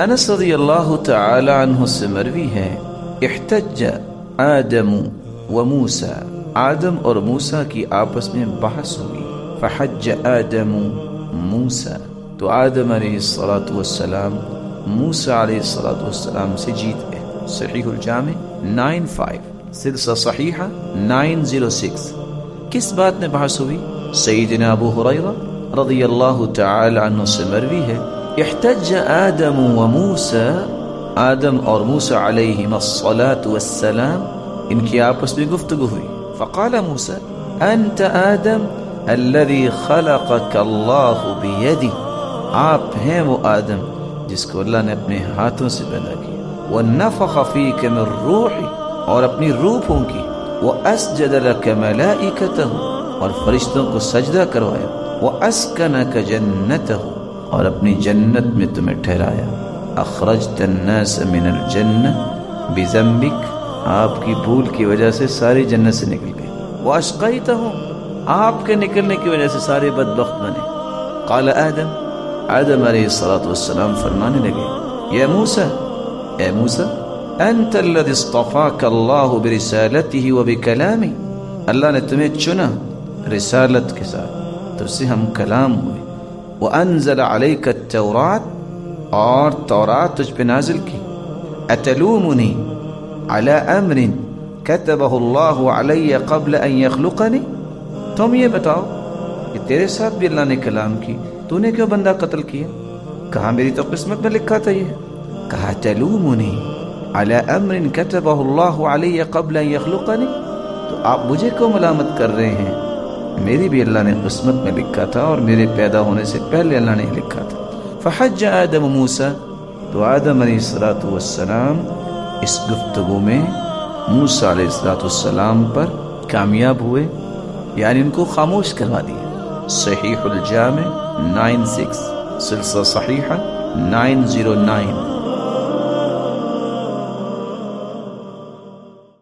انس رضی اللہ تعالی عنہ سے مروی ہے، احتج آدم و موسیٰ، آدم اور موسیٰ کی آپس میں بحث ہوئی۔ فحج آدم موسیٰ، تو آدم علیہ الصلاة والسلام، موسیٰ علیہ الصلاة والسلام سے جیت گئے۔ صحیح الجامع 95 سلسہ صحیحہ 906 کس بات میں بحث ہوئی؟ سیدنا ابو حریرہ رضی اللہ تعالی عنہ سے مروی ہے۔ احتج آدم و موسیٰ آدم اور موسیٰ علیہم الصلاة والسلام، ان کی آپس میں گفتگو ہوئی۔ فقال موسیٰ انت آدم الذي خلقك اللہ بیدی۔ آپ ہیں وہ آدم جس کو اللہ نے اپنے ہاتھوں سے پیدا کیا۔ ونفخ فیک من روحی، اور اپنی روح پھونکی۔ واسجد لك ملائکته اور فرشتوں کو سجدہ کروایا۔ واسکنك جنته اور اپنی جنت میں تمہیں ٹھہرایا۔ اخرجت الناس من الجنہ بذنبک، آپ کی بھول کی وجہ سے ساری جنت سے نکل گئے۔ گئی واشقیتہم، آپ کے نکلنے کی وجہ سے سارے بدبخت بنے۔ قال آدم آدم علیہ الصلاة والسلام فرمانے لگے یا موسیٰ، اے موسیٰ، انت الذي اصطفاك الله برسالته وبكلامه اللہ نے تمہیں چنا رسالت کے ساتھ۔ تو سے ہم کلام ہوئے۔ وانزل عليك التوراة، اور تورات تجھ پہ نازل کی۔ اتلومنی على امر كتبه الله علي قبل ان يخلقني؟ تم یہ بتاؤ کہ تیرے ساتھ بھی اللہ نے کلام کی تو نے کیوں بندہ قتل کیا؟ کہا میری تو قسمت میں لکھا تھا یہ۔ کہا تلومنی على امر كتبه الله علي قبل ان يخلقني؟ تو آپ مجھے کیوں ملامت کر رہے ہیں؟ میری بھی اللہ نے قسمت میں لکھا تھا اور میرے پیدا ہونے سے پہلے اللہ نے لکھا تھا۔ فحج آدم موسیٰ، تو آدم علیہ السلاۃ والسلام اس گفتگو میں موسیٰ علیہ السلاۃ والسلام پر کامیاب ہوئے یعنی ان کو خاموش کروا دیا صحیح الجامع 96 سلسلہ صحیحہ 909